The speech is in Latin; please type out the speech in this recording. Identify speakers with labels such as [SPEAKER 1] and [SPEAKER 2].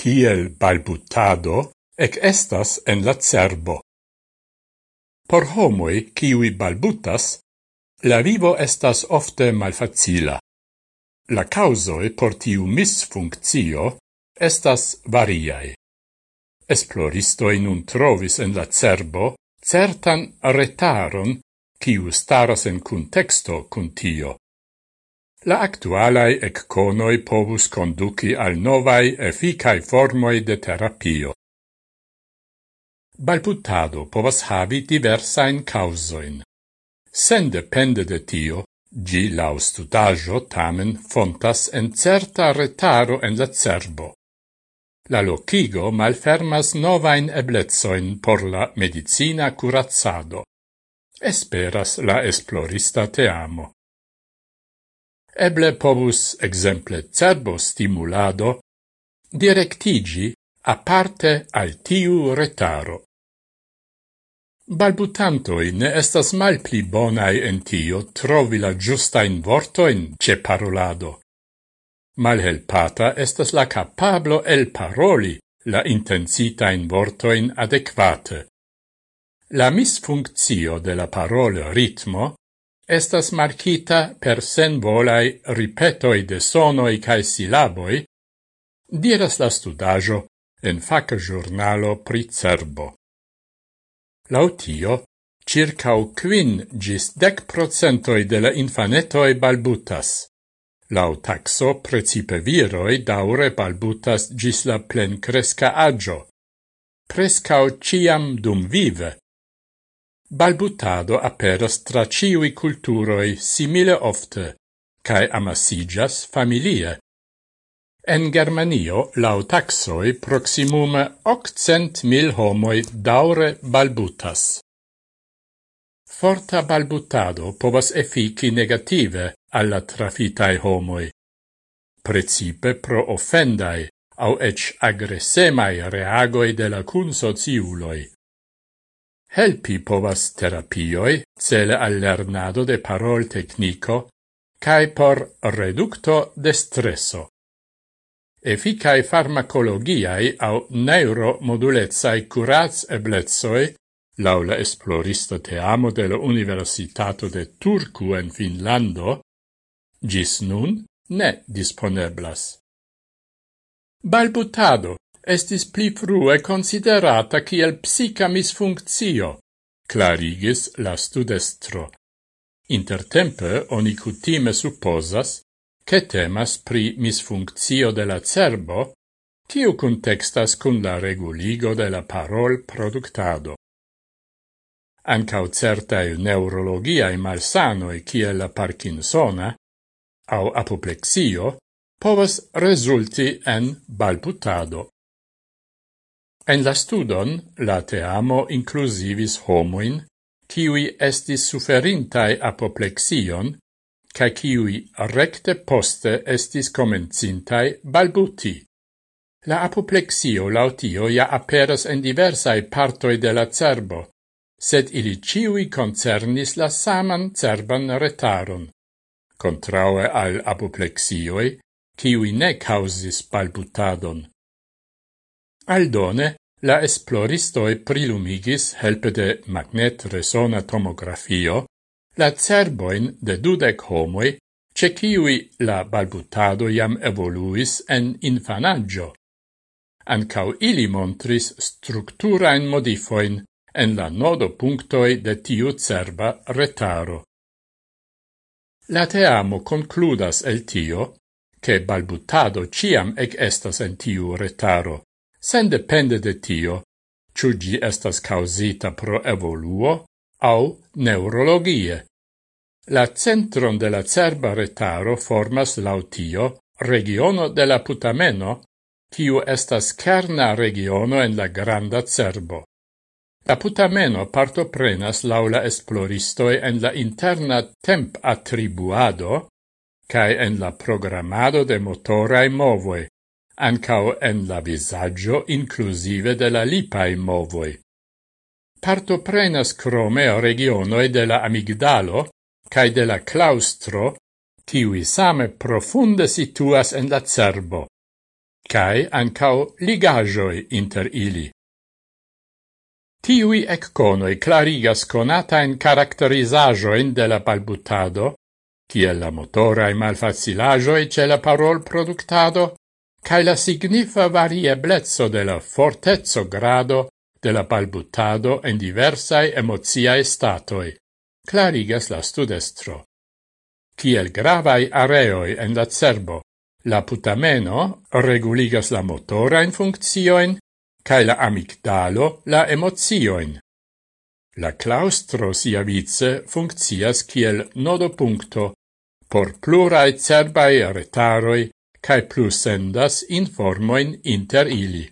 [SPEAKER 1] kiel balbutado, ec estas en la cerbo. Por homoi kiwi balbutas, la vivo estas ofte malfacila. La causoi por tiu misfunccio estas variae. Esploristoi nun trovis en la cerbo certan retaron kiu staras en contexto cun tio. La actualai ecconoi povus conduci al novai efficai formoi de terapio. Balputado povas havi diversain causoin. Sen depende de tio, gi lau studajo tamen fontas en certa retaro en la cerbo. La locigo malfermas novain eblezoin por la medicina curazzado. Esperas la esplorista teamo eble povus exemple cerbo stimulado directigi aparte al tiu retaro. Balbutantoi ne estas mal pli bonai en tio trovi la giustain vortoin ce parolado. Malhelpata estas la capablo el paroli la intensitain vortoin adequate. La misfunccio de la parole ritmo estas markita per sen volai ripetoi de sonoi cae silaboi, diras la studajo en fac giornalo pri cerbo. Lautio, circau quin gis dec procentoi de la infanetoi balbutas. Lau taxo precipe viroi daure balbutas gis la plen cresca agio. Prescau ciam dum vive, Balbutado aperas tra ciui culturoi simile ofte, cae amasigas familie. En Germanio, lau taxoi, proximume occent mil homoi daure balbutas. Forta balbutado povas effici negative alla trafitae homoi, precipe pro offendai au ec agresemae reagoi de la cun sociuloi. Helpi povas terapioi cele al lernado de parol tecnico cae por reducto de stresso. Efficae farmacologiae au neuromodulezzae curats eblezzoe, laula esploristo te amo de la Universitato de Turku en Finlando, gis nun ne disponeblas. Balbutado estis pli frue considerata kiel psica misfunccio, clarigis la studestro. Intertempe oni cutime supposas che temas pri misfunccio de la cerbo, kiu contextas cun la reguligo de la parol productado. Ancau certae neurologiae malsanoi kiel la Parkinsona au apoplexio povas resulti en balputado. En la studon la teamo inclusivis homoin, kiui estis suferintai apoplexion, ca kiui recte poste estis comencintai balbuti. La apoplexio lautio ja aperas en diversae partoi de la cerbo, sed ili ciui concernis la saman cerban retaron. Contraue al apoplexioi, kiui ne causis balbutadon, Aldone, la esploristoi prilumigis helpe de magnet-resona tomografio la cerboin de dudec homoi ce ciui la balbutado jam evoluis en infanaggio. Ancau ili montris structurain modifoin en la nodo punctoi de tiu cerba retaro. La teamo concludas el tio, che balbutado ciam ec estas en tiu retaro, sen depende de tio, ciu gi estas causita pro evoluo au neurologie. La centron de la cerba retaro formas lautio regiono de la putameno, kiu estas kerna regiono en la granda cerbo. La putameno partoprenas laula esploristoi en la interna temp attribuado cae en la programado de motorae movoi ancao en la visaggio inclusive de la lipai movoi. Partoprenas crome regionoi de la amigdalo cae de la claustro, tiui same profunde situas en la cerbo, cae ancao ligajoi inter ili. Tiui ecconoi clarigas conatain caracterizajoin de la palbutado, kiel la motorae malfacilajoi ce la parol productado, cae la signifa varieblezzo de la fortezzo grado de la balbutado en diversae emoziae statoi, clarigas la studestro. Ciel gravai areoi en la cerbo, la putameno reguligas la motorain funccioin, cae la amigdalo la emozioin. La claustro sia vice funccias kiel nodo puncto por plurae cerbae retaroi cae plus sendas informoin inter ili.